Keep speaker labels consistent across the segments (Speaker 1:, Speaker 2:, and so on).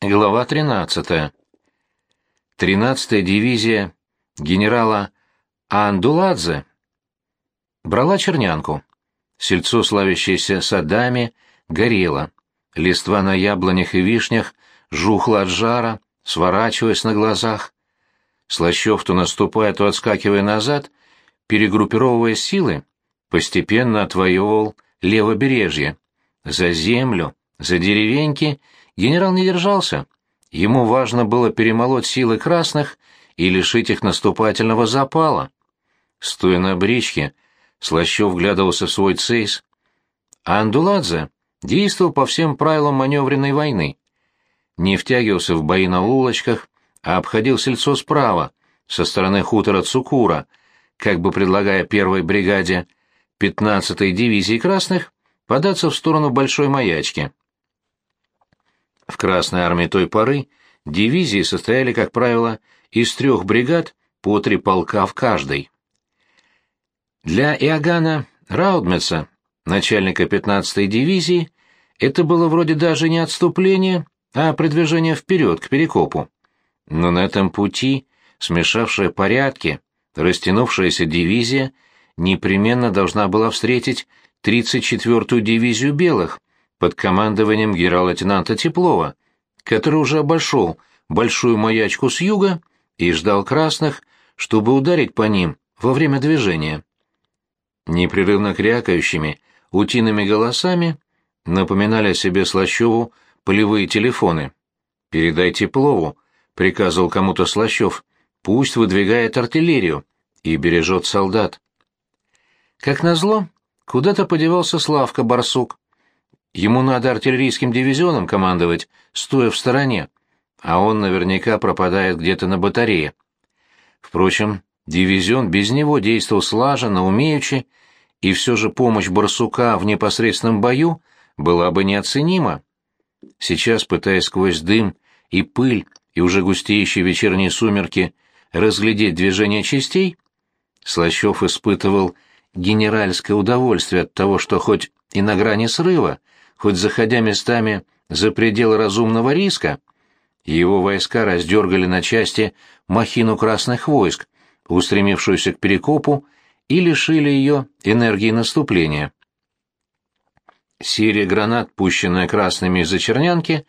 Speaker 1: Глава 13. 13-я дивизия генерала Андуладзе брала чернянку. Сельцо, славящееся садами, горело. Листва на яблонях и вишнях жухла от жара, сворачиваясь на глазах. Слащев, то наступая, то отскакивая назад, перегруппировывая силы, постепенно отвоевывал левобережье. За землю, за деревеньки — Генерал не держался. Ему важно было перемолоть силы красных и лишить их наступательного запала. Стоя на бричке, Слащев вглядывался в свой цейс. А Андуладзе действовал по всем правилам маневренной войны. Не втягивался в бои на улочках, а обходил сельцо справа, со стороны хутора Цукура, как бы предлагая первой бригаде 15-й дивизии красных податься в сторону Большой Маячки. В Красной армии той поры дивизии состояли, как правило, из трех бригад по три полка в каждой. Для Иоганна Раудмеца, начальника 15-й дивизии, это было вроде даже не отступление, а продвижение вперед, к Перекопу. Но на этом пути, смешавшая порядки, растянувшаяся дивизия непременно должна была встретить 34-ю дивизию белых, под командованием генерал-лейтенанта Теплова, который уже обошел большую маячку с юга и ждал красных, чтобы ударить по ним во время движения. Непрерывно крякающими, утиными голосами напоминали о себе Слащеву полевые телефоны. «Передай Теплову», — приказывал кому-то Слащев, — «пусть выдвигает артиллерию и бережет солдат». Как назло, куда-то подевался Славка Барсук. Ему надо артиллерийским дивизионом командовать, стоя в стороне, а он наверняка пропадает где-то на батарее. Впрочем, дивизион без него действовал слаженно, умеючи, и все же помощь барсука в непосредственном бою была бы неоценима. Сейчас, пытаясь сквозь дым и пыль и уже густеющие вечерние сумерки разглядеть движение частей, Слащев испытывал генеральское удовольствие от того, что хоть и на грани срыва, хоть заходя местами за пределы разумного риска, его войска раздергали на части махину красных войск, устремившуюся к Перекопу, и лишили ее энергии наступления. Серия гранат, пущенная красными из-за чернянки,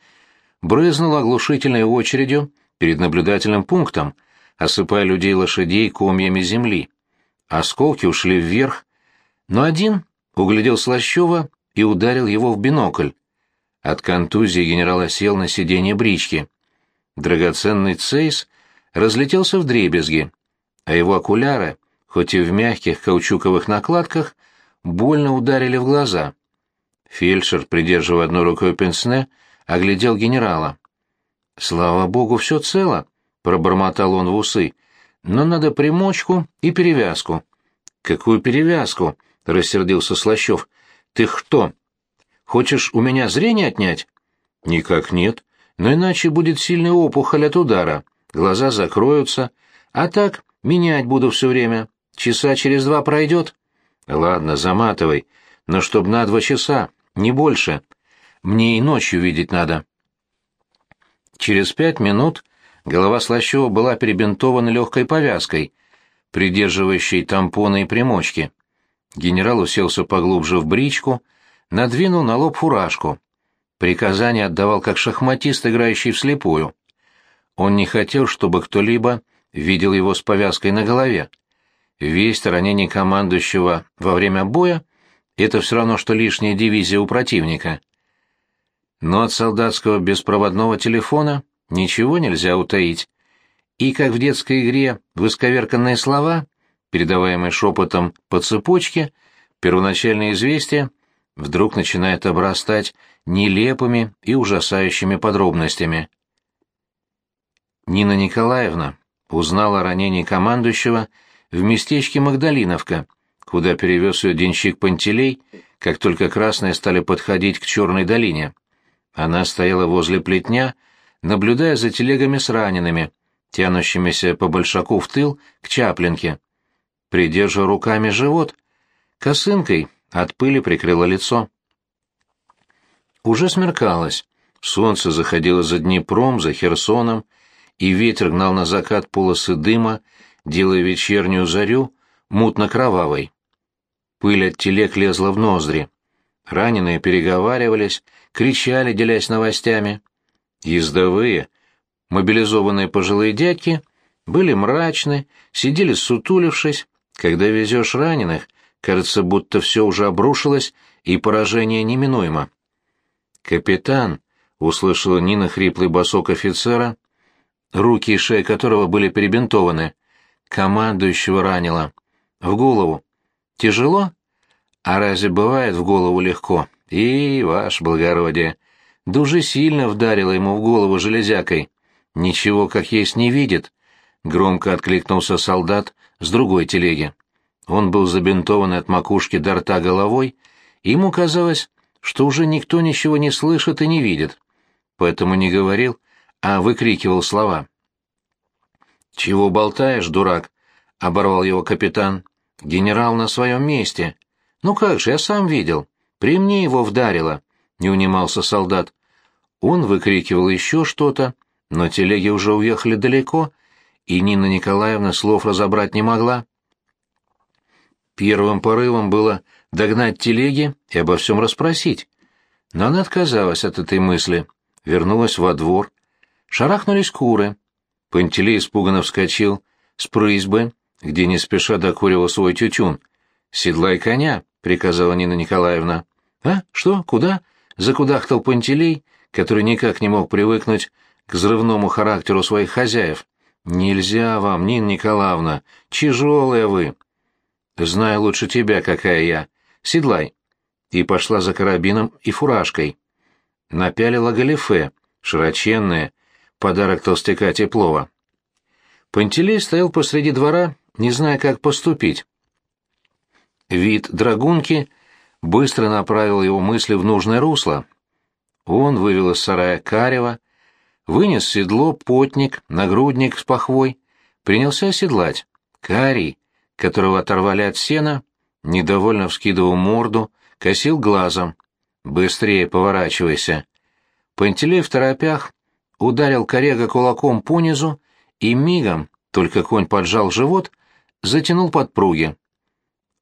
Speaker 1: брызнула оглушительной очередью перед наблюдательным пунктом, осыпая людей лошадей комьями земли. Осколки ушли вверх, но один углядел Слащева и ударил его в бинокль. От контузии генерал осел на сиденье брички. Драгоценный цейс разлетелся в дребезги, а его окуляры, хоть и в мягких каучуковых накладках, больно ударили в глаза. Фельдшер, придерживая одной рукой пенсне, оглядел генерала. «Слава богу, все цело», — пробормотал он в усы, — «но надо примочку и перевязку». «Какую перевязку?» — рассердился Слащев. Ты кто? Хочешь у меня зрение отнять? Никак нет. Но иначе будет сильный опухоль от удара. Глаза закроются. А так менять буду все время. Часа через два пройдет. Ладно, заматывай. Но чтоб на два часа, не больше. Мне и ночью видеть надо. Через пять минут голова Слащева была перебинтована легкой повязкой, придерживающей тампоны и примочки. Генерал уселся поглубже в бричку, надвинул на лоб фуражку. Приказание отдавал как шахматист, играющий вслепую. Он не хотел, чтобы кто-либо видел его с повязкой на голове. Весть о ранении командующего во время боя — это все равно, что лишняя дивизия у противника. Но от солдатского беспроводного телефона ничего нельзя утаить. И как в детской игре в слова — передаваемый шепотом по цепочке, первоначальное известие вдруг начинает обрастать нелепыми и ужасающими подробностями. Нина Николаевна узнала о ранении командующего в местечке Магдалиновка, куда перевез ее денщик Пантелей, как только красные стали подходить к Черной долине. Она стояла возле плетня, наблюдая за телегами с ранеными, тянущимися по большаку в тыл к Чаплинке придерживая руками живот. Косынкой от пыли прикрыла лицо. Уже смеркалось. Солнце заходило за Днепром, за Херсоном, и ветер гнал на закат полосы дыма, делая вечернюю зарю мутно-кровавой. Пыль от телег лезла в ноздри. Раненые переговаривались, кричали, делясь новостями. Ездовые, мобилизованные пожилые дядьки, были мрачны, сидели сутулившись. Когда везешь раненых, кажется, будто все уже обрушилось, и поражение неминуемо. «Капитан», — услышала Нина хриплый босок офицера, руки и шея которого были перебинтованы, командующего ранило. В голову. Тяжело? А разве бывает в голову легко? И, ваше благородие, дужи сильно вдарила ему в голову железякой. Ничего, как есть, не видит. Громко откликнулся солдат с другой телеги. Он был забинтован от макушки до рта головой, и ему казалось, что уже никто ничего не слышит и не видит. Поэтому не говорил, а выкрикивал слова. «Чего болтаешь, дурак?» — оборвал его капитан. «Генерал на своем месте. Ну как же, я сам видел. При мне его вдарило», — не унимался солдат. Он выкрикивал еще что-то, но телеги уже уехали далеко, и Нина Николаевна слов разобрать не могла. Первым порывом было догнать телеги и обо всем расспросить. Но она отказалась от этой мысли, вернулась во двор. Шарахнулись куры. Пантелей испуганно вскочил с прызбы, где не спеша докуривал свой тютюн. «Седлай коня», — приказала Нина Николаевна. «А? Что? Куда?» — закудахтал Пантелей, который никак не мог привыкнуть к взрывному характеру своих хозяев. «Нельзя вам, Нина Николаевна, тяжелая вы!» «Знаю лучше тебя, какая я. Седлай!» И пошла за карабином и фуражкой. Напялила галифе, широченное, подарок толстяка Теплова. Пантелей стоял посреди двора, не зная, как поступить. Вид драгунки быстро направил его мысли в нужное русло. Он вывел из сарая карева, вынес седло, потник, нагрудник с пахвой, принялся оседлать. Карий, которого оторвали от сена, недовольно вскидывал морду, косил глазом. «Быстрее поворачивайся!» Пантелей в торопях ударил корега кулаком по низу и мигом, только конь поджал живот, затянул подпруги.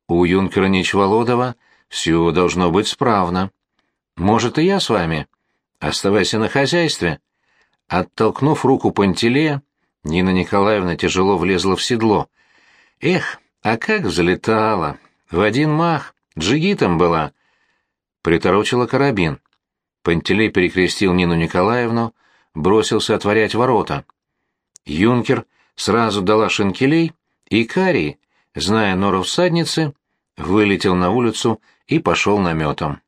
Speaker 1: У юнкера Ничволодова все должно быть справно. Может, и я с вами? Оставайся на хозяйстве. Оттолкнув руку Пантелея, Нина Николаевна тяжело влезла в седло. Эх, а как взлетала! В один мах, джигитом была. Приторочила карабин. Пантелей перекрестил Нину Николаевну, бросился отворять ворота. Юнкер сразу дала шинкелей, и Карий, зная нору всадницы, вылетел на улицу и пошел наметом.